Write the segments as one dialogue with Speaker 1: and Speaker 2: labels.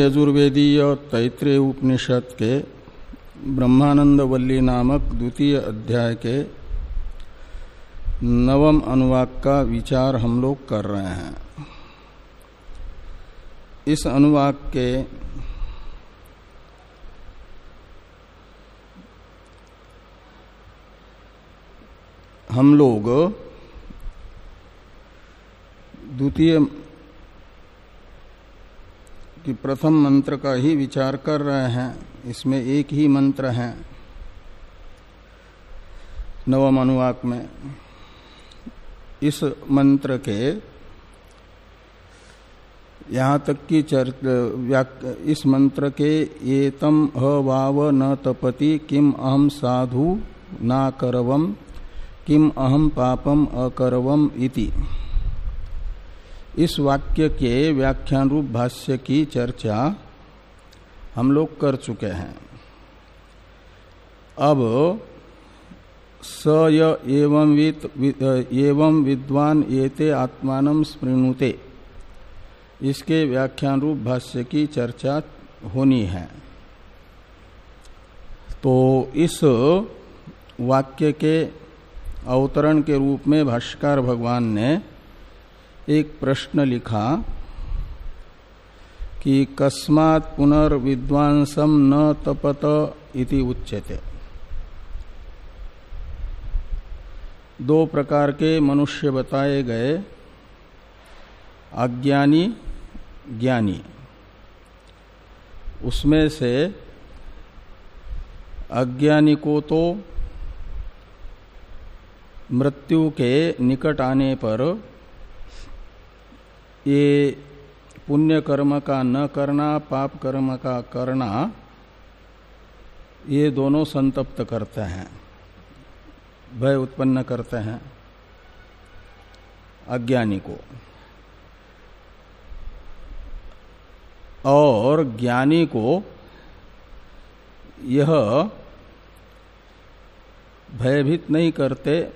Speaker 1: यजुर्वेदीय तैतृय उपनिषद के ब्रह्मानंद वल्ली नामक द्वितीय अध्याय के नवम अनुवाक का विचार हम लोग कर रहे हैं। इस अनुवाक के हम लोग द्वितीय कि प्रथम मंत्र का ही विचार कर रहे हैं। इसमें एक ही मंत्र है। नवम अनुवाक में, इस मंत्र के यहाँ तक की चर्चा इस मंत्र के एतम अवाव न तपति, किम अहम साधु ना करवम, किम अहम पापम अकरवम इति। इस वाक्य के व्याख्यान रूप भाष्य की चर्चा हम लोग कर चुके हैं। अब स एवं वित एवं विद्वान येते आत्मान स्मृणुते। इसके व्याख्यान रूप भाष्य की चर्चा होनी है। तो इस वाक्य के अवतरण के रूप में भाष्कर भगवान ने एक प्रश्न लिखा कि कस्मात पुनर्विद्वांसम न तपत इति उच्यते। दो प्रकार के मनुष्य बताए गए, अज्ञानी, ज्ञानी। उसमें से अज्ञानी को तो मृत्यु के निकट आने पर ये पुण्य कर्म का न करना, पाप कर्म का करना, ये दोनों संतप्त करते हैं, भय उत्पन्न करते हैं अज्ञानी को। और ज्ञानी को यह भयभीत नहीं करते,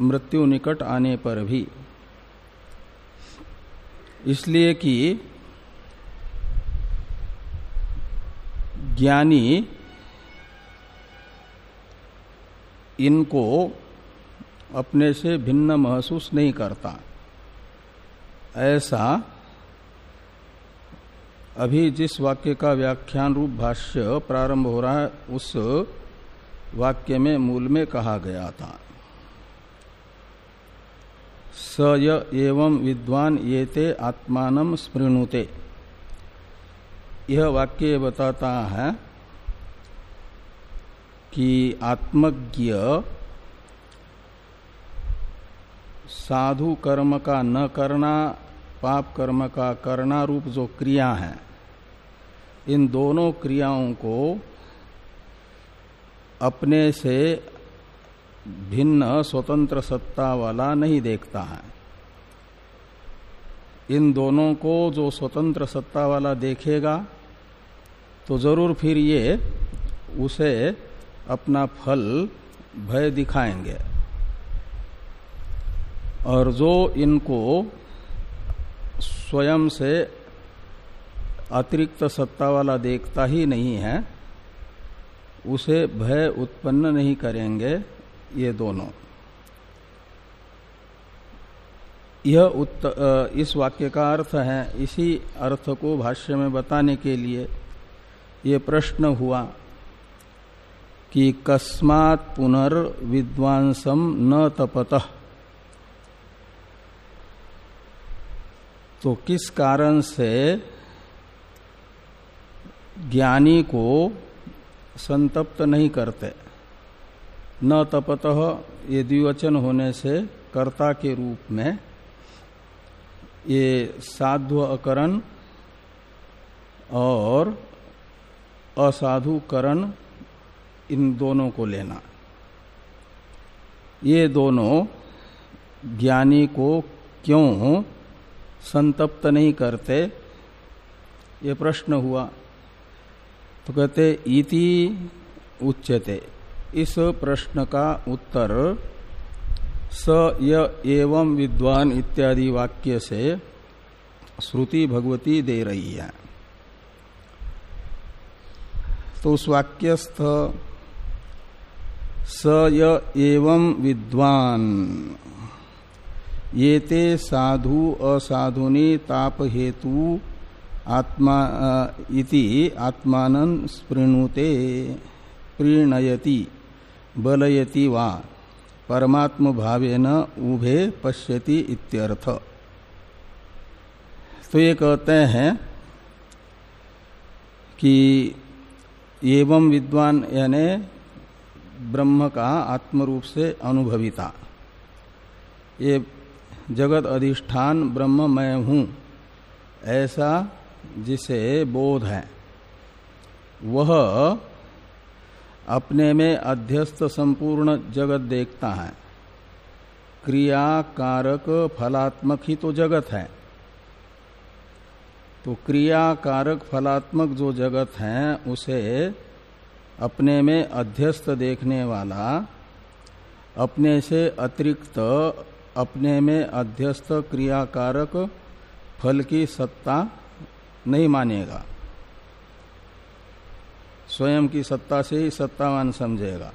Speaker 1: मृत्यु निकट आने पर भी। इसलिए कि ज्ञानी इनको अपने से भिन्न महसूस नहीं करता। ऐसा अभी जिस वाक्य का व्याख्यान रूप भाष्य प्रारंभ हो रहा है, उस वाक्य में मूल में कहा गया था। स य एवं विद्वान ये ते आत्मान स्मृणुते यह वाक्य बताता है कि आत्मज्ञ साधु कर्म का न करना, पाप कर्म का करना रूप जो क्रिया है, इन दोनों क्रियाओं को अपने से भिन्न स्वतंत्र सत्ता वाला नहीं देखता है। इन दोनों को जो स्वतंत्र सत्ता वाला देखेगा तो ज़रूर फिर ये उसे अपना फल भय दिखाएँगे। और जो इनको स्वयं से अतिरिक्त सत्ता वाला देखता ही नहीं है, उसे भय उत्पन्न नहीं करेंगे ये दोनों। यह इस वाक्य का अर्थ है, इसी अर्थ को भाष्य में बताने के लिए ये प्रश्न हुआ कि कस्मात पुनर्विद्वांसम न तपत। तो किस कारण से ज्ञानी को संतप्त नहीं करते? न तपत, ये द्विवचन होने से कर्ता के रूप में ये साधु अकरण और असाधुकरण इन दोनों को लेना। ये दोनों ज्ञानी को क्यों संतप्त नहीं करते? ये प्रश्न हुआ। तो कहते, इति उच्यते। इस प्रश्न का उत्तर स य एवं विद्वान इत्यादि वाक्य से श्रुति भगवती दे रही है। तो उस वाक्यस्थ स य एवं विद्वान ये ते साधु असाधुनी ताप हेतु आत्मा, इति आत्मान स्पृणुते, प्रीणयति। बलयति वा। परमात्म भावेन उभे पश्यति इत्यर्थ। तो ये कहते हैं कि एवं विद्वान यानी ब्रह्म का आत्म रूप से अनुभविता। ये जगत अधिष्ठान ब्रह्म मैं हूँ, ऐसा जिसे बोध है। वह अपने में अध्यस्त संपूर्ण जगत देखता है। क्रिया कारक फलात्मक ही तो जगत है। तो क्रिया कारक फलात्मक जो जगत है, उसे अपने में अध्यस्त देखने वाला, अपने से अतिरिक्त अपने में अध्यस्त क्रियाकारक फल की सत्ता नहीं मानेगा। स्वयं की सत्ता से ही सत्तावान समझेगा,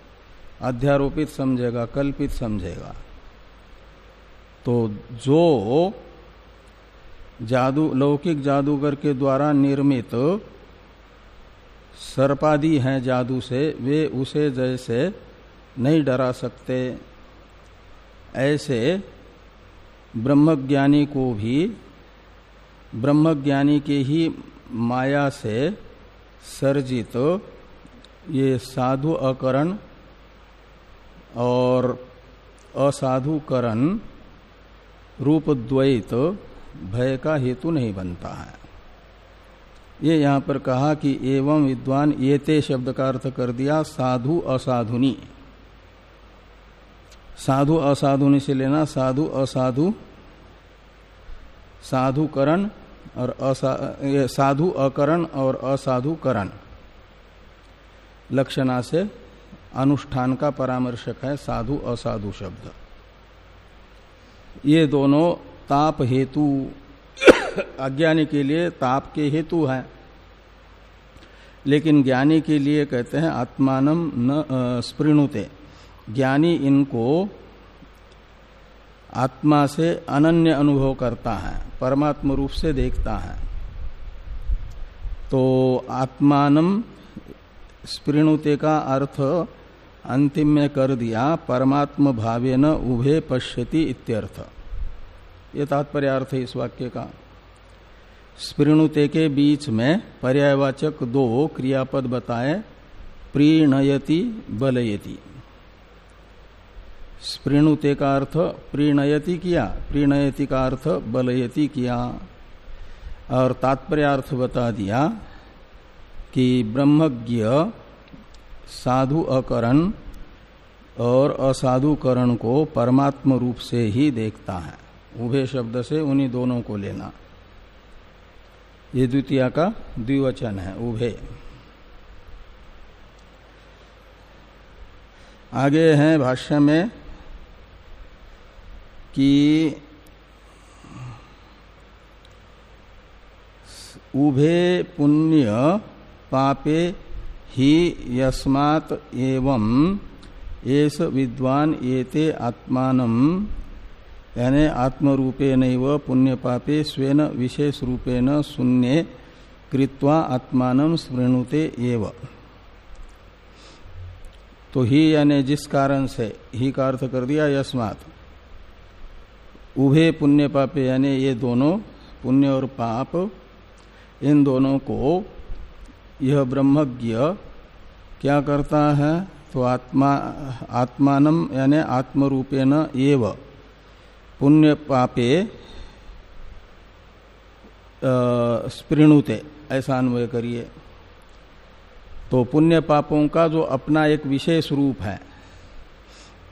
Speaker 1: अध्यारोपित समझेगा, कल्पित समझेगा। तो जो जादू, लौकिक जादूगर के द्वारा निर्मित सर्पादि हैं जादू से, वे उसे जैसे नहीं डरा सकते। ऐसे ब्रह्मज्ञानी को भी, ब्रह्मज्ञानी के ही माया से सर्जित, ये साधु अकरण और असाधुकरण रूप द्वैत भय का हेतु नहीं बनता है। ये यहाँ पर कहा कि एवं विद्वान ये ते शब्द का अर्थ कर दिया, साधु असाधुनी। साधु असाधुनी से लेना, साधु असाधु, साधुकरण और असा, साधु अकरण और असाधुकरण। लक्षणा से अनुष्ठान का परामर्शक है साधु असाधु शब्द। ये दोनों ताप हेतु अज्ञानी के लिए ताप के हेतु है। लेकिन ज्ञानी के लिए कहते हैं आत्मान न स्पृणुते। ज्ञानी इनको आत्मा से अनन्य अनुभव करता है, परमात्म रूप से देखता है। तो आत्मान स्पृणुते का अर्थ अंतिम में कर दिया, परमात्म भावे न उभे पश्यति इत्यर्थ। ये तात्पर्य अर्थ है इस वाक्य का। स्पृणुते के बीच में पर्यायवाचक दो क्रियापद बताए, प्रीणयति बलयति। स्पृणुते का अर्थ प्रीणयति किया, प्रीणयति का अर्थ बलयति किया। और तात्पर्यार्थ बता दिया कि ब्रह्मज्ञ साधु अकरण और असाधुकरण को परमात्म रूप से ही देखता है। उभय शब्द से उन्हीं दोनों को लेना। ये द्वितीय का द्विवचन है उभे आगे हैं भाष्य में कि उभे पुण्य पापे ही यस्मात् एवं एस विद्वान एते आत्मान, यानी आत्मरूपे नैव पुण्य पापे स्वेन विशेष रूपेण शून्य कृत्वा आत्मान स्मृणुते एव। तो ही यानी जिस कारण से, ही का अर्थ कर दिया यस्मात्? उभे पुण्य पापे यानी ये दोनों पुण्य और पाप, इन दोनों को यह ब्रह्मज्ञ क्या करता है? तो आत्मा आत्मान यानी आत्मरूपेण एव पुण्य पापे स्पृणुते, ऐसा अन्वय करिए। तो पुण्य पापों का जो अपना एक विशेष रूप है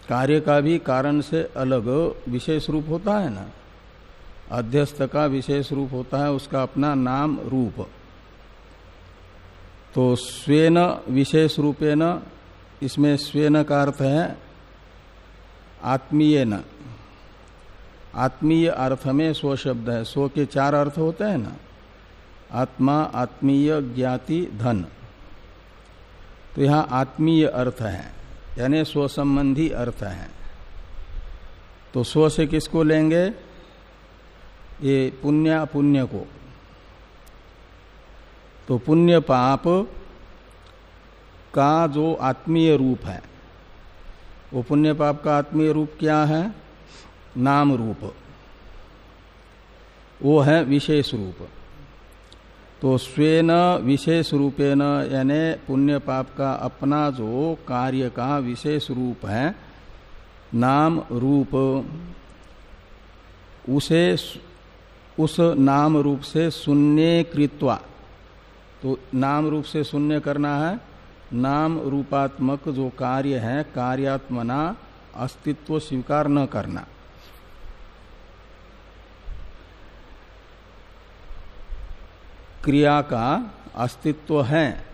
Speaker 1: कार्य का भी कारण से अलग विशेष रूप होता है ना। अध्यस्त का विशेष रूप होता है, उसका अपना नाम रूप। तो स्वेन विशेष रूपेण, इसमें स्वेन का अर्थ है आत्मीय न आत्मीय अर्थ में स्व शब्द है, स्व के चार अर्थ होते हैं ना। आत्मा, आत्मीय, ज्ञाति, धन। तो यहाँ आत्मीय अर्थ है। यानी स्वसंबंधी अर्थ है। तो स्व से किसको लेंगे? ये पुण्य पुण्य को। तो पुण्य पाप का जो आत्मीय रूप है, वो पुण्य पाप का आत्मीय रूप क्या है? नाम रूप। वो है विशेष रूप। तो स्वेन विशेष रूपेण यानी पुण्य पाप का अपना जो कार्य का विशेष रूप है, नाम रूप। उसे उस नाम रूप से शून्य कृत्वा। तो नाम रूप से शून्य करना है, नाम रूपात्मक जो कार्य है, कार्यात्मना अस्तित्व स्वीकार न करना। क्रिया का अस्तित्व है,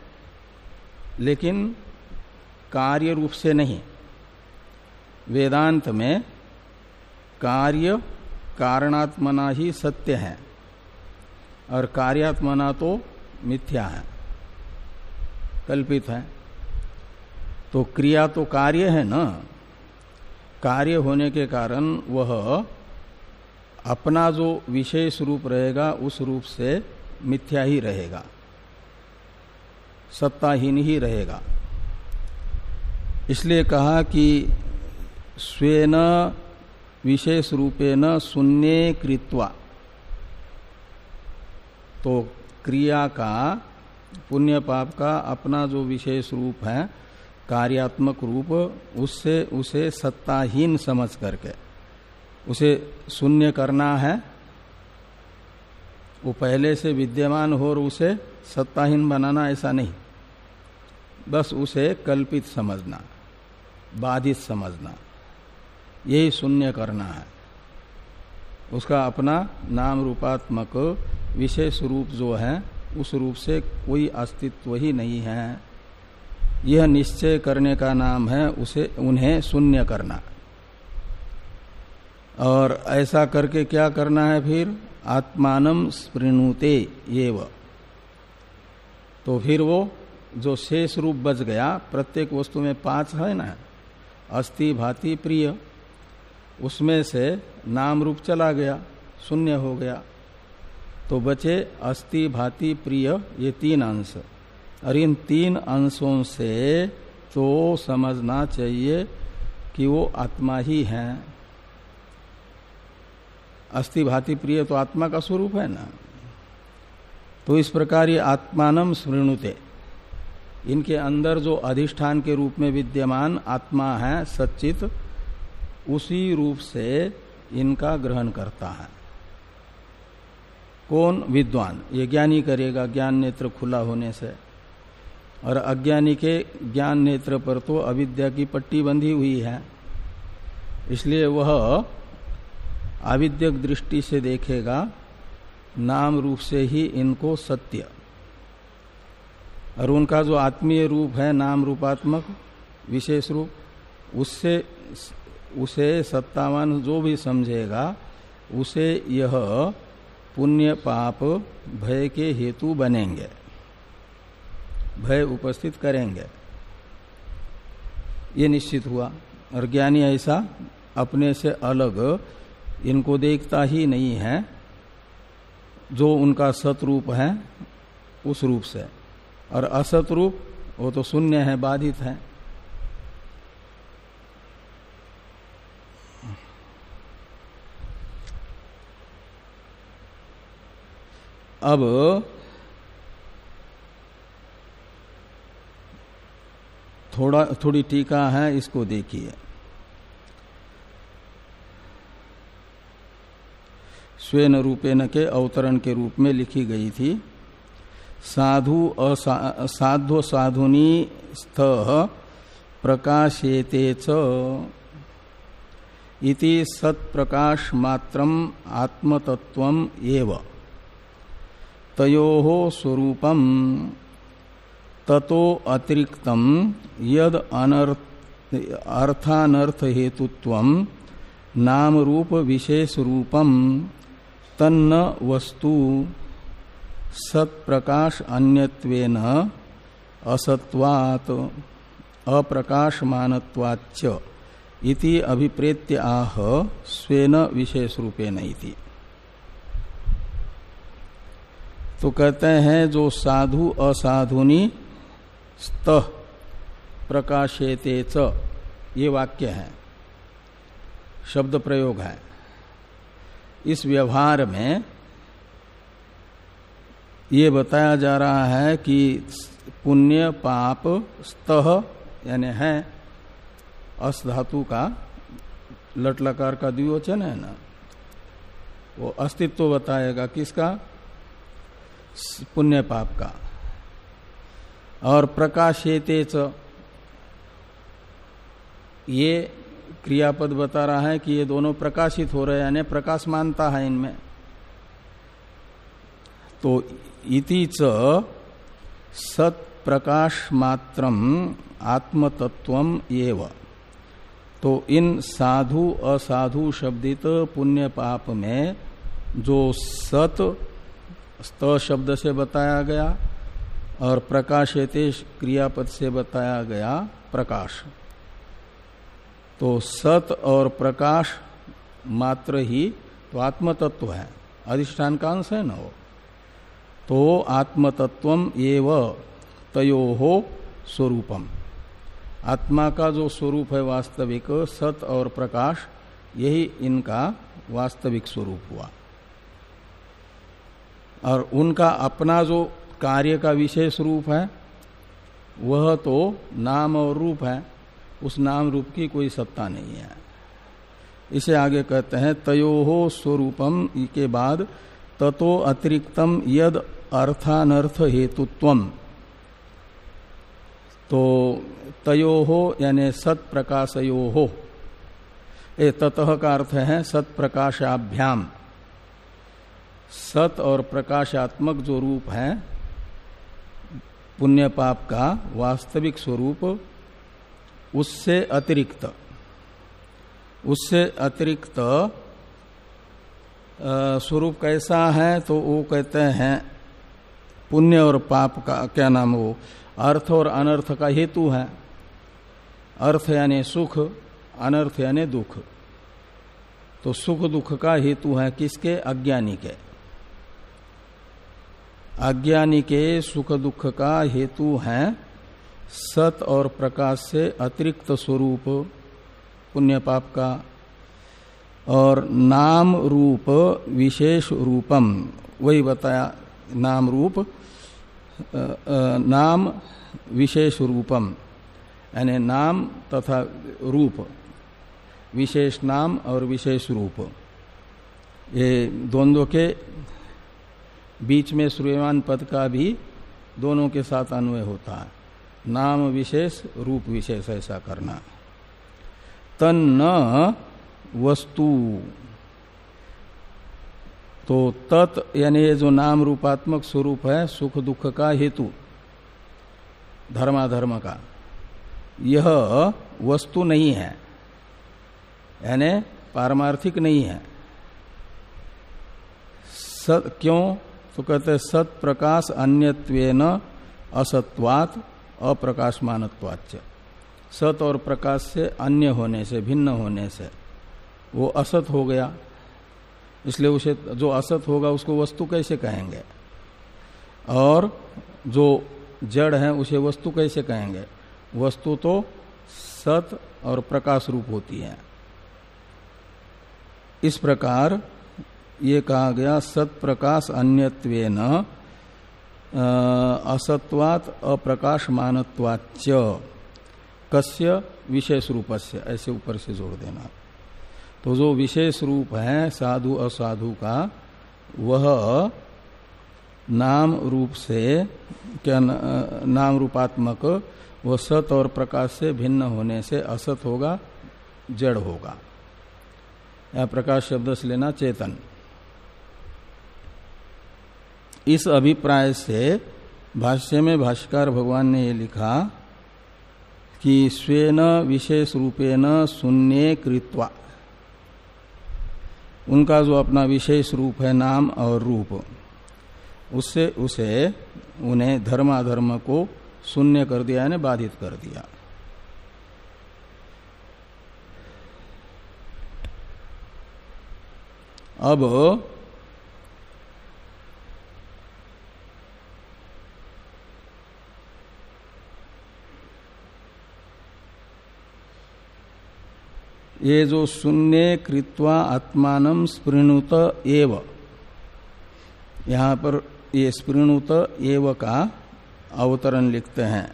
Speaker 1: लेकिन कार्य रूप से नहीं। वेदांत में कार्य कारणात्मना ही सत्य है, और कार्यात्मना तो मिथ्या है, कल्पित है। तो क्रिया तो कार्य है ना? कार्य होने के कारण वह अपना जो विशेष रूप रहेगा, उस रूप से मिथ्या ही रहेगा। सत्ताहीन ही रहेगा। इसलिए कहा कि स्वेन विशेष रूपेण शून्य कृत्वा। तो क्रिया का, पुण्य पाप का अपना जो विशेष रूप है, कार्यात्मक रूप, उससे उसे सत्ताहीन समझ करके, उसे शून्य करना है। वो पहले से विद्यमान हो और उसे सत्ताहीन बनाना ऐसा नहीं। बस उसे कल्पित समझना, बाधित समझना, यही शून्य करना है। उसका अपना नाम रूपात्मक विशेष रूप जो है, उस रूप से कोई अस्तित्व ही नहीं है। यह निश्चय करने का नाम है उसे, उन्हें शून्य करना। और ऐसा करके क्या करना है फिर? आत्मान स्पृणुते एव। तो फिर वो, जो शेष रूप बच गया, प्रत्येक वस्तु में पाँच है ना? अस्थि भाति, प्रिय। उसमें से नाम रूप चला गया, शून्य हो गया। तो बचे अस्थि भाति, प्रिय, ये तीन अंश। और इन तीन अंशों से तो समझना चाहिए कि वो आत्मा ही है। अस्थि भाति प्रिय तो आत्मा का स्वरूप है ना? तो इस प्रकार ये आत्मानम स्मृणुते। इनके अंदर जो अधिष्ठान के रूप में विद्यमान आत्मा है, सच्चित, उसी रूप से इनका ग्रहण करता है। कौन? विद्वान। ये ज्ञानी करेगा, ज्ञान नेत्र खुला होने से। और अज्ञानी के ज्ञान नेत्र पर तो अविद्या की पट्टी बंधी हुई है। इसलिए वह अविद्यक दृष्टि से देखेगा, नाम रूप से ही इनको सत्य। और उनका जो आत्मीय रूप है, नाम रूपात्मक, विशेष रूप, उससे, उसे सत्तावान जो भी समझेगा, उसे यह पुण्य पाप भय के हेतु बनेंगे, भय उपस्थित करेंगे। ये निश्चित हुआ। और ज्ञानी ऐसा अपने से अलग इनको देखता ही नहीं है, जो उनका सतरूप है, उस रूप से। और असत रूप वो तो शून्य है, बाधित है। अब थोड़ा, थोड़ी टीका है, इसको देखिए। स्वेन रूपेण के अवतरण के रूप में लिखी गई थी। साधु साधु साधुनी स्थ प्रकाशेते इति सत्प्रकाश मात्रम आत्मतत्व एवं। तयो स्वरूपम ततो अतिरिक्तम यद अनर्थ अर्थानर्थ हेतुत्व नाम रूप विशेष रूपम तन्न वस्तु सत्प्रकाश अन्यत्वेन असत्वात, अप्रकाशमानत्वाच्च इति अभिप्रेत्य आह स्वेन विशेष रूपेण इति। तो कहते हैं जो साधु असाधुनी स्त प्रकाशेते च, ये वाक्य है। शब्द प्रयोग है। इस व्यवहार में ये बताया जा रहा है कि पुण्य पाप स्तः यानी है, अस धातु का लटलकार का द्विवचन है ना? वो अस्तित्व बताएगा किसका? पुण्य पाप का। और प्रकाशेते ये क्रियापद बता रहा है कि ये दोनों प्रकाशित हो रहे हैं, यानी प्रकाश मानता है इनमें। तो इति च सत प्रकाश मात्रम आत्मतत्व एव। तो इन साधु असाधु शब्दित पुण्य पाप में जो सत स्त शब्द से बताया गया और प्रकाशते क्रियापद से बताया गया प्रकाश। तो सत और प्रकाश मात्र ही तो आत्मतत्व है। अधिष्ठान का अंश है ना वो? तो आत्मतत्व एव तयो हो स्वरूपम। आत्मा का जो स्वरूप है वास्तविक, सत और प्रकाश, यही इनका वास्तविक स्वरूप हुआ। और उनका अपना जो कार्य का विशेष रूप है, वह तो नाम और रूप है। उस नाम रूप की कोई सत्ता नहीं है। इसे आगे कहते हैं तयो स्वरूपम के बाद ततो अतिरिक्तम यद अर्थानर्थ हेतुत्व तो तयो हो यानी सत प्रकाशयो हो ए ततः का अर्थ है सत प्रकाशाभ्याम सत और प्रकाशात्मक जो रूप है, पुण्य पाप का वास्तविक स्वरूप उससे अतिरिक्त उससे अतिरिक्त स्वरूप कैसा है तो वो कहते हैं पुण्य और पाप का, क्या नाम वो? अर्थ और अनर्थ का हेतु है। अर्थ यानी सुख, अनर्थ यानी दुख। तो सुख दुख का हेतु है किसके? अज्ञानी के। अज्ञानी के सुख दुख का हेतु है सत और प्रकाश से अतिरिक्त स्वरूप पुण्य पाप का, और नाम रूप विशेष रूपम, वही बताया, नाम रूप नाम विशेष रूपम, यानी नाम तथा रूप, विशेष नाम और विशेष रूप। ये द्वंद्व के बीच में श्रूयमान पद का भी दोनों के साथ अन्वय होता है। नाम विशेष रूप विशेष ऐसा करना। तन न वस्तु। तो तत् यानी ये जो नाम रूपात्मक स्वरूप है सुख दुख का हेतु धर्माधर्म का। यह वस्तु नहीं है यानी पारमार्थिक नहीं है। सत, क्यों? तो कहते सत प्रकाश अन्यत्वेन असत्वात अप्रकाशमानत्वाच सत और प्रकाश से अन्य होने से, भिन्न होने से। वो असत हो गया। इसलिए उसे, जो असत होगा, उसको वस्तु कैसे कहेंगे? और जो जड़ है, उसे वस्तु कैसे कहेंगे? वस्तु तो सत और प्रकाश रूप होती है। इस प्रकार ये कहा गया, सत प्रकाश अन्यत्वेन असत्वात अप्रकाश मानत्वाच कस्य? विशेष रूप से ऐसे ऊपर से जोड़ देना। तो जो विशेष रूप है, साधु, असाधु का, वह नाम रूप से, क्या नाम रूपात्मक, वह सत और प्रकाश से भिन्न होने से असत होगा, जड़ होगा। या प्रकाश शब्द से लेना चेतन। इस अभिप्राय से भाष्य में भाष्कर भगवान ने ये लिखा कि स्वेन विशेष रूपेण शून्य कृत्वा। उनका जो अपना विशेष रूप है नाम और रूप, उससे, उसे उन्हें धर्माधर्म को शून्य कर दिया, यानी बाधित कर दिया। अब ये जो शून्य कृत्वा आत्मान स्पृणुत एव। यहाँ पर ये स्पृणुत एव का अवतरण लिखते हैं।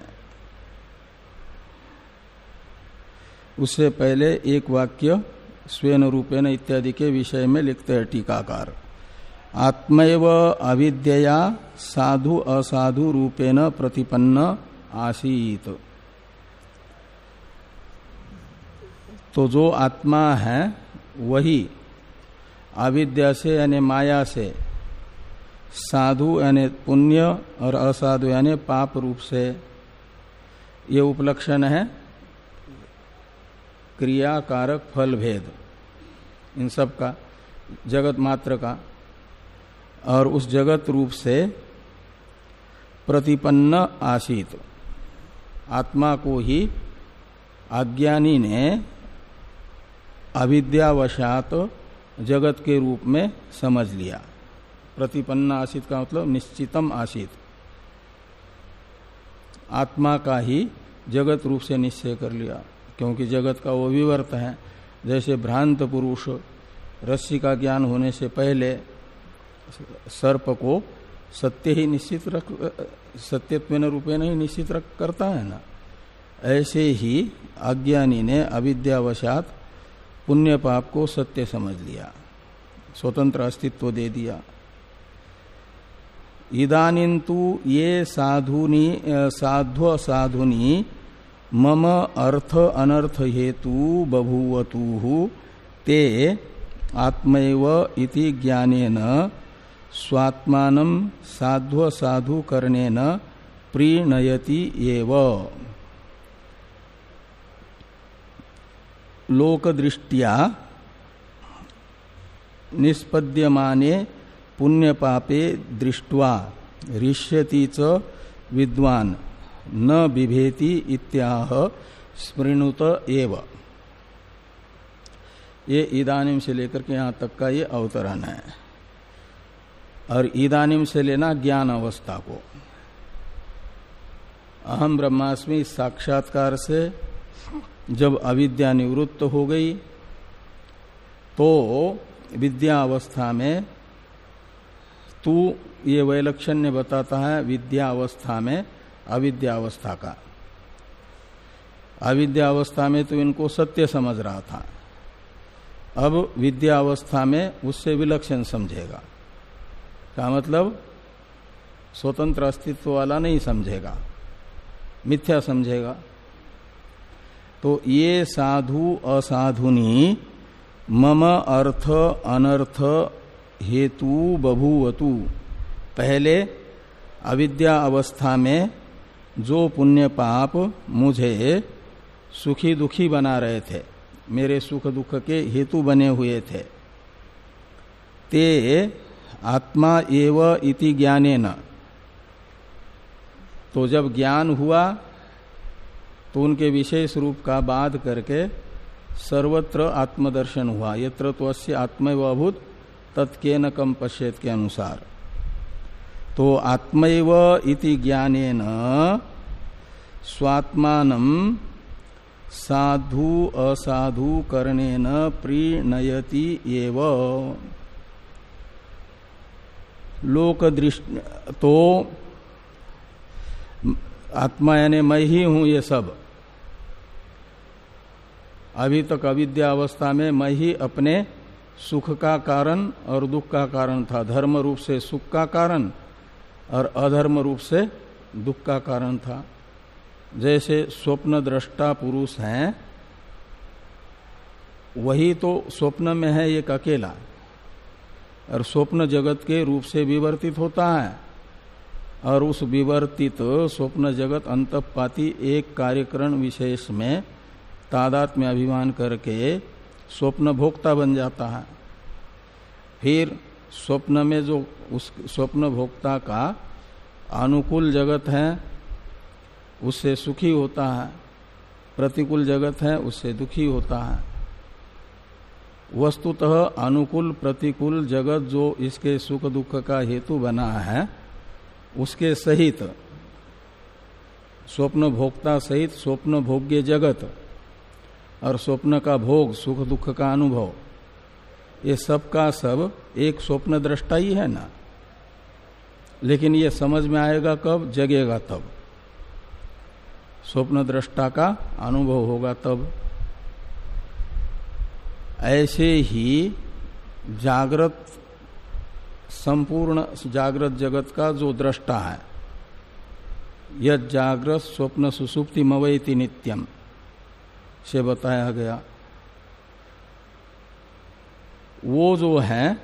Speaker 1: उससे पहले एक वाक्य स्वेन रूपेण इत्यादि के विषय में लिखते हैं टीकाकार। आत्मैव अविद्या साधु असाधु रूपेण प्रतिपन्न आसीत। तो जो आत्मा है, वही अविद्या से यानी माया से, साधु यानी पुण्य और असाधु यानी पाप रूप से ये उपलक्षण है। क्रिया कारक फल भेद, इन सब का, जगत मात्र का। और उस जगत रूप से प्रतिपन्न आशित आत्मा को ही अज्ञानी ने अविद्यावशात जगत के रूप में समझ लिया। प्रतिपन्न आशित का मतलब निश्चितम आशित आत्मा का ही जगत रूप से निश्चय कर लिया, क्योंकि जगत का वो विवर्त है। जैसे भ्रांत पुरुष रस्सी का ज्ञान होने से पहले सर्प को सत्य ही निश्चित रख, सत्यत्व रूपे नहीं निश्चित रख, करता है ना। ऐसे ही अज्ञानी ने अविद्यावशात पुण्य पाप को सत्य समझ लिया, स्वतंत्र अस्तित्व दे दिया। इदानिंतु ये साधुनी, साध्व साधुनी, मम अर्थ अनर्थ हेतु बभूवतु, ते आत्मैव इति ज्ञानेन, स्वात्मान साध्व साधु करणेन प्रीणयति एव। लोक दृष्टिया निष्पद्यमाने पुण्य पापे दृष्टवा ऋष्यति च विद्वान, न बिभेति इत्याह स्मृणुत एव। ये इदानिम से लेकर के यहाँ तक का ये अवतरण है। और इदानिम से लेना ज्ञान अवस्था को। अहम ब्रह्मास्मि साक्षात्कार से जब अविद्या निवृत्त हो गई तो विद्या अवस्था में तू ये वैलक्षण्य बताता है विद्या अवस्था में अविद्या अवस्था का। अविद्या अवस्था में तो इनको सत्य समझ रहा था। अब विद्या अवस्था में उससे विलक्षण समझेगा। का मतलब? स्वतंत्र अस्तित्व वाला नहीं समझेगा। मिथ्या समझेगा। तो ये साधु असाधुनी मम अर्थ अनर्थ हेतु बभूवतु। पहले अविद्या अवस्था में जो पुण्य पाप मुझे सुखी दुखी बना रहे थे, मेरे सुख दुख के हेतु बने हुए थे, ते आत्मा एव इति ज्ञाने न तो जब ज्ञान हुआ तो उनके विशेष रूप का बाध करके सर्वत्र आत्मदर्शन हुआ। यत्र तो अस्य आत्मैवभूत तत्के न कम पश्यत के अनुसार। तो आत्मैव इति ज्ञानेन स्वात्मान साधु असाधु करणेन प्रीणयति एव। लोक दृष्टि तो आत्मा यानी मैं ही हूँ ये सब। अभी तक अविद्या अवस्था में मैं ही अपने सुख का कारण और दुख का कारण था। धर्म रूप से सुख का कारण और अधर्म रूप से दुख का कारण था। जैसे स्वप्न दृष्टा पुरुष हैं, वही तो स्वप्न में है एक अकेला। और स्वप्न जगत के रूप से विवर्तित होता है। और उस विवर्तित स्वप्न जगत अंतपाती एक कार्यकरण विशेष में तादात में अभिमान करके स्वप्न भोक्ता बन जाता है। फिर स्वप्न में जो उस स्वप्न भोक्ता का अनुकूल जगत है, उससे सुखी होता है। प्रतिकूल जगत है, उससे दुखी होता है। वस्तुतः अनुकूल प्रतिकूल जगत जो इसके सुख दुख का हेतु बना है उसके सहित, स्वप्न भोक्ता सहित स्वप्न भोग्य जगत और स्वप्न का भोग सुख दुख का अनुभव, ये सब का सब एक स्वप्न दृष्टा ही है ना? लेकिन ये समझ में आएगा कब? जगेगा तब। स्वप्न दृष्टा का अनुभव होगा तब। ऐसे ही जागृत संपूर्ण जागृत जगत का जो दृष्टा है, यद जागृत स्वप्न सुसुप्ति मवैति नित्यम से बताया गया। वो जो है,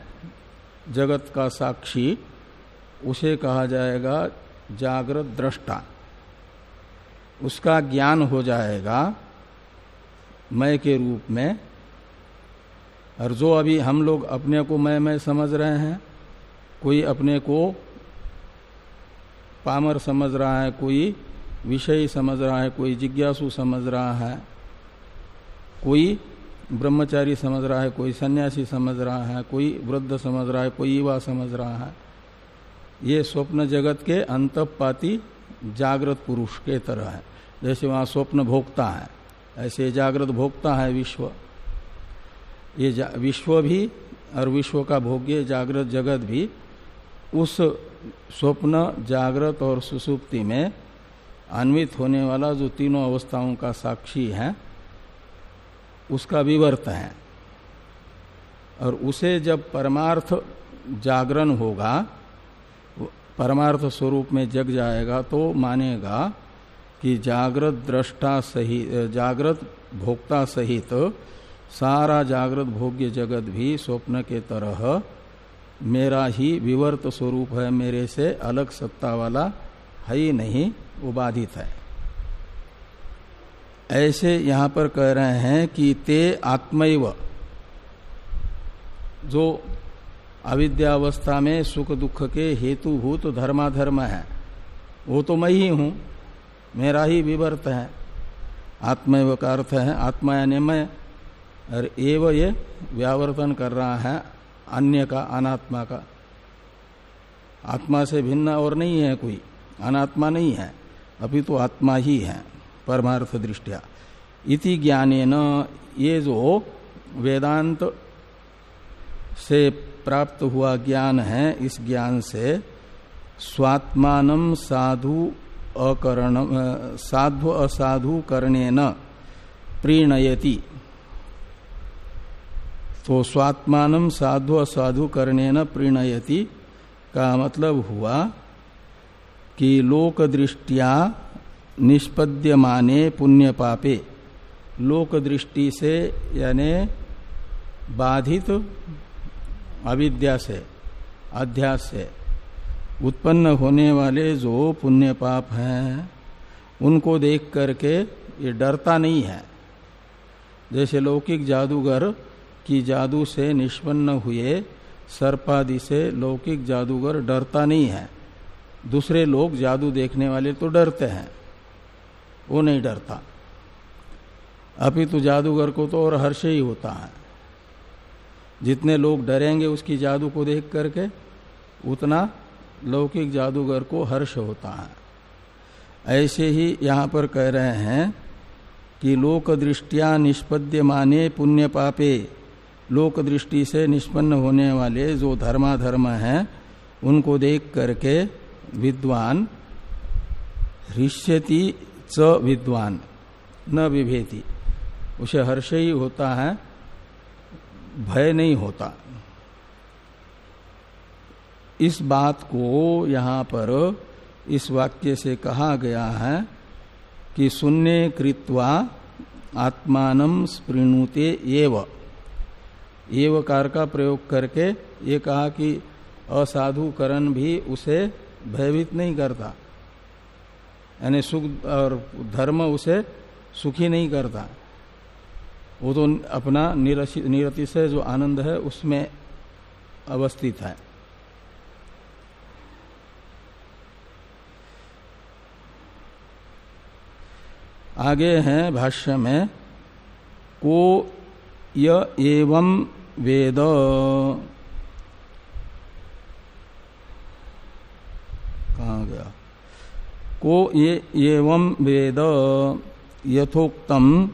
Speaker 1: जगत का साक्षी, उसे कहा जाएगा जागृत दृष्टा। उसका ज्ञान हो जाएगा मैं के रूप में, और जो अभी हम लोग अपने को मैं मैं समझ रहे हैं कोई अपने को पामर समझ रहा है, कोई विषय समझ रहा है, कोई जिज्ञासु समझ रहा है, कोई ब्रह्मचारी समझ रहा है, कोई सन्यासी समझ रहा है, कोई वृद्ध समझ रहा है, कोई युवा समझ रहा है, ये स्वप्न जगत के अंतपाती जागृत पुरुष के तरह है। जैसे वहाँ स्वप्न भोक्ता है, ऐसे जागृत भोक्ता है विश्व। ये विश्व भी और विश्व का भोग्य जागृत जगत भी उस स्वप्न, जागृत और सुसुप्ति में अन्वित होने वाला जो तीनों अवस्थाओं का साक्षी है, उसका विवर्त है। और उसे जब परमार्थ जागरण होगा, परमार्थ स्वरूप में जग जाएगा तो मानेगा कि जागृत दृष्टा सहित जागृत भोक्ता सहित सारा जागृत भोग्य जगत भी स्वप्न के तरह मेरा ही विवर्त स्वरूप है, मेरे से अलग सत्ता वाला है ही नहीं उबाधित है। ऐसे यहाँ पर कह रहे हैं कि ते आत्मैव, जो अविद्यावस्था में सुख दुख के हेतुभूत धर्माधर्म है, वो तो मैं ही हूँ, मेरा ही विवर्त है। आत्मैव का अर्थ है, आत्मा यानी मैं, और एव ये व्यावर्तन कर रहा है अन्य का, अनात्मा का। आत्मा से भिन्न और नहीं है कोई। अनात्मा नहीं है। अभी तो आत्मा ही है, परमार्थ दृष्टिया। इति ज्ञाने न ये जो वेदांत से प्राप्त हुआ ज्ञान है, इस ज्ञान से स्वात्मान साधु अकरण साधु असाधु करने न प्रीणयति। तो स्वात्मान साधु असाधु करने न प्रीणयति। का मतलब हुआ कि लोक दृष्टिया निष्पद्यमाने पुण्य पापे लोक दृष्टि से, यानी बाधित अविद्या से, अध्यास से उत्पन्न होने वाले जो पुण्य पाप हैं, उनको देख करके ये डरता नहीं है। जैसे लौकिक जादूगर की जादू से निष्पन्न हुए सर्पादि से लौकिक जादूगर डरता नहीं है। दूसरे लोग जादू देखने वाले तो डरते हैं। वो नहीं डरता। अभी तो जादूगर को तो और हर्ष ही होता है। जितने लोग डरेंगे उसकी जादू को देख करके, उतना लौकिक जादूगर को हर्ष होता है। ऐसे ही यहाँ पर कह रहे हैं कि लोक दृष्टिया निष्पद्य माने पुण्य पापे। लोक दृष्टि से निष्पन्न होने वाले जो धर्माधर्म हैं, उनको देख करके विद्वान ऋष्यति च विद्वान, न विभेति। उसे हर्ष ही होता है, भय नहीं होता। इस बात को यहाँ पर इस वाक्य से कहा गया है कि शून्य कृत्वा आत्मान स्पृणुते एव। एवकार का प्रयोग करके ये कहा कि असाधुकरण भी उसे भयभीत नहीं करता। यानी सुख और धर्म उसे सुखी नहीं करता। वो तो अपना निरति से जो आनंद है उसमें अवस्थित है। आगे है भाष्य में, को य एवं वेद। कहा गया? को ये एवं वेद। यथोक्तम,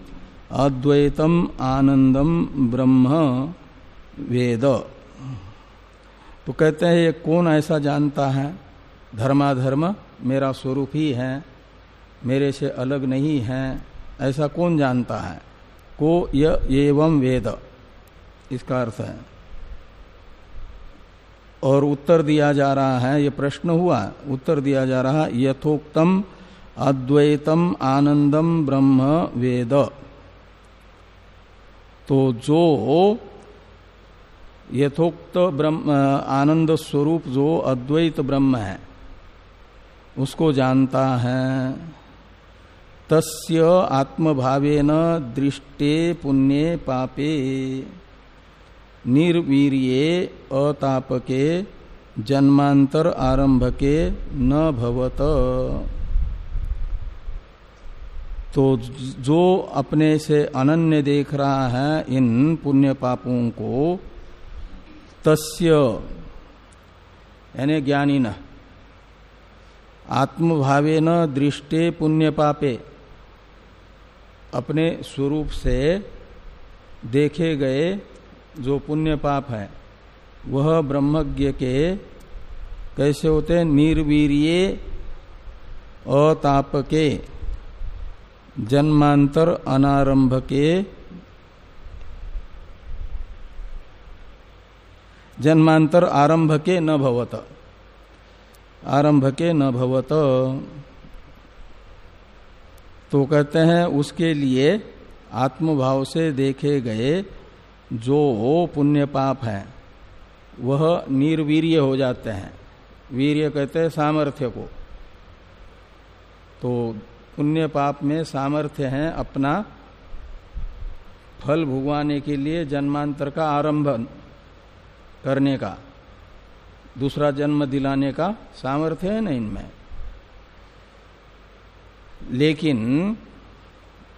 Speaker 1: अद्वैतम आनंदम ब्रह्म, वेद। तो कहते हैं, ये कौन ऐसा जानता है? धर्माधर्म मेरा स्वरूप ही है, मेरे से अलग नहीं है, ऐसा कौन जानता है? को य एवं वेद। इसका अर्थ है। और उत्तर दिया जा रहा है, ये प्रश्न हुआ, उत्तर दिया जा रहा, यथोक्तम अद्वैतम आनंदम ब्रह्म वेद। तो जो यथोक्त ब्रह्म, आनंद स्वरूप जो अद्वैत ब्रह्म है, उसको जानता है। तस्य आत्मभावेन दृष्टे पुण्य पापे। निर्वीर्ये, अतापके जन्मांतर आरंभ के न भवत। तो जो अपने से अनन्य देख रहा है इन पुण्य पापों को, तस्य, यानी ज्ञानी न आत्मभावे न दृष्टे पुण्य पापे। अपने स्वरूप से देखे गए जो पुण्य पाप है, वह ब्रह्मज्ञ के कैसे होते हैं? निर्वीर्ये अताप के जन्मांतर अनारंभ के जन्मांतर आरंभ के न भवत। आरंभ के न भवत। तो कहते हैं, उसके लिए आत्मभाव से देखे गए जो पुण्य पाप है, वह निर्वीर्य हो जाते हैं। वीर्य कहते हैं सामर्थ्य को। तो पुण्य पाप में सामर्थ्य है अपना फल भुगवाने के लिए जन्मांतर का आरंभ करने का। दूसरा जन्म दिलाने का सामर्थ्य है ना इनमें? लेकिन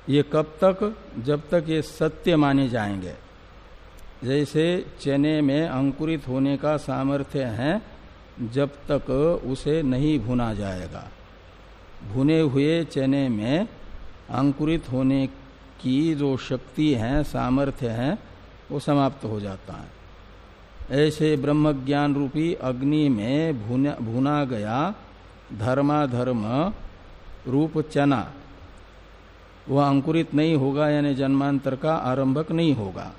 Speaker 1: ये कब तक? जब तक ये सत्य माने जाएँगे। जैसे चने में अंकुरित होने का सामर्थ्य है जब तक उसे नहीं भुना जाएगा। भुने हुए चने में अंकुरित होने की जो शक्ति है सामर्थ्य है वो समाप्त हो जाता है। ऐसे ब्रह्म ज्ञान रूपी अग्नि में भुना, भुना गया धर्माधर्म रूप चना। वह अंकुरित नहीं होगा, यानी जन्मांतर का आरंभक नहीं होगा।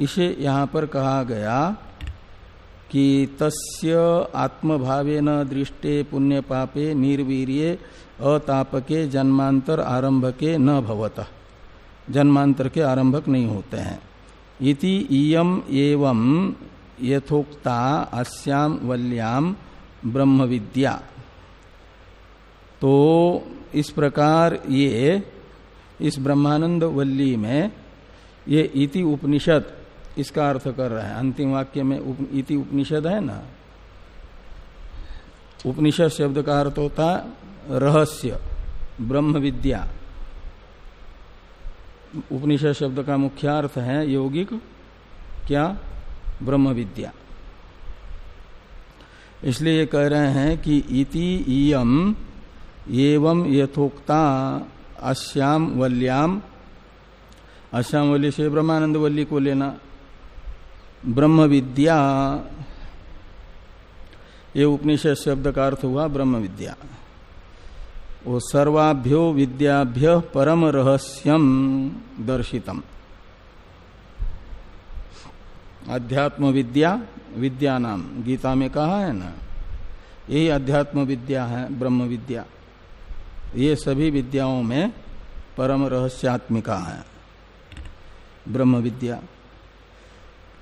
Speaker 1: इसे यहाँ पर कहा गया कि तस्य न दृष्टे पुण्य पापे निर्वीर्ये अतापके जन्मांतर आरंभके न भवत। जन्मांतर के आरंभक नहीं होते हैं। इति इयम एवं यथोक्ता अस्याम वल्याम ब्रह्म विद्या तो इस प्रकार ये इस ब्रह्मानंद वल्ली में ये इति उपनिषद इसका अर्थ कर रहे हैं। अंतिम वाक्य में उप, इति उपनिषद है ना? उपनिषद शब्द का अर्थ होता रहस्य ब्रह्म विद्या उपनिषद शब्द का मुख्य अर्थ है यौगिक क्या? ब्रह्म विद्या इसलिए ये कह रहे हैं कि इति इयम एवं यथोक्ता अश्याम वल्याम। अश्याम वल्ली से ब्रह्मानंद वल्ली को लेना। ब्रह्म विद्या ये उपनिषद शब्द का अर्थ हुआ ब्रह्म विद्या वो सर्वाभ्यो विद्याभ्य परम रहस्यम दर्शितम। अध्यात्म विद्या विद्या नाम। गीता में कहा है ना? यही अध्यात्म विद्या है ब्रह्म विद्या ये सभी विद्याओं में परम रहस्यात्मिका है। ब्रह्म विद्या।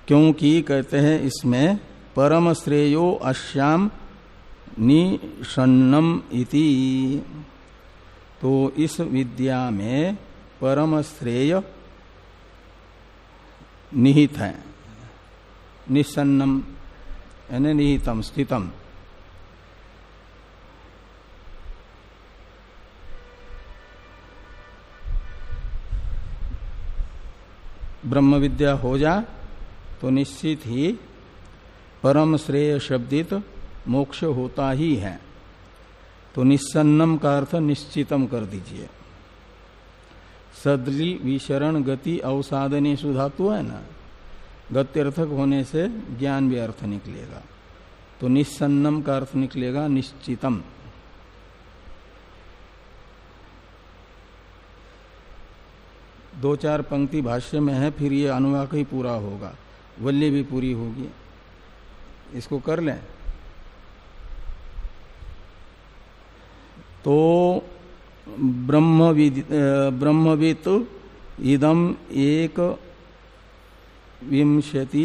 Speaker 1: क्योंकि कहते हैं इसमें परम श्रेयो अश्याम निषन्नम इति। तो इस विद्या में परम श्रेय निहित है। निसन्नम यानी निहितम, स्थितम। ब्रह्म विद्या हो जा तो निश्चित ही परम श्रेय शब्दित मोक्ष होता ही है। तो निस्सन्नम का अर्थ निश्चितम कर दीजिए। सदली विशरण गति अवसाधने सुधातु है ना? गत्यर्थक होने से ज्ञान भी अर्थ निकलेगा। तो निस्सन्नम का अर्थ निकलेगा निश्चितम। दो चार पंक्ति भाष्य में है, फिर ये अनुवाक ही पूरा होगा। वल्य भी पूरी होगी। इसको कर लें। तो ब्रह्मविद इदम एक विंशति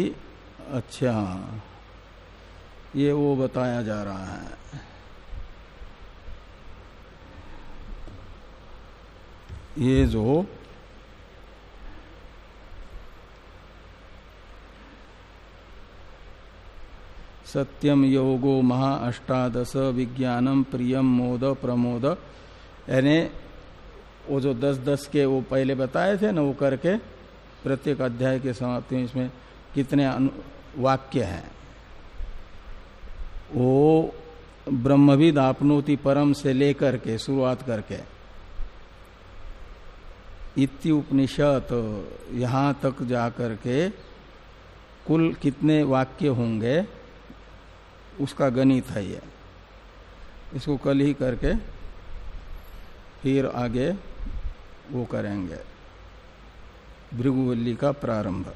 Speaker 1: अच्छा ये वो बताया जा रहा है। ये जो सत्यम योगो महा अष्टादश विज्ञानम प्रियम मोद प्रमोद। यानी वो जो दस दस के वो पहले बताए थे ना वो करके प्रत्येक अध्याय के समाप्ति में इसमें कितने वाक्य हैं। वो ब्रह्मविद आपनोति परम से लेकर के शुरुआत करके। इति उपनिषद यहाँ तक जाकर के कुल कितने वाक्य होंगे? उसका गणित है ये। इसको कल ही करके फिर आगे वो करेंगे। भृगुवल्ली का प्रारंभ।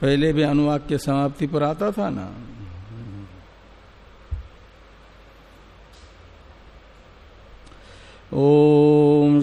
Speaker 1: पहले भी अनुवाक के समाप्ति पर आता था ना? ओ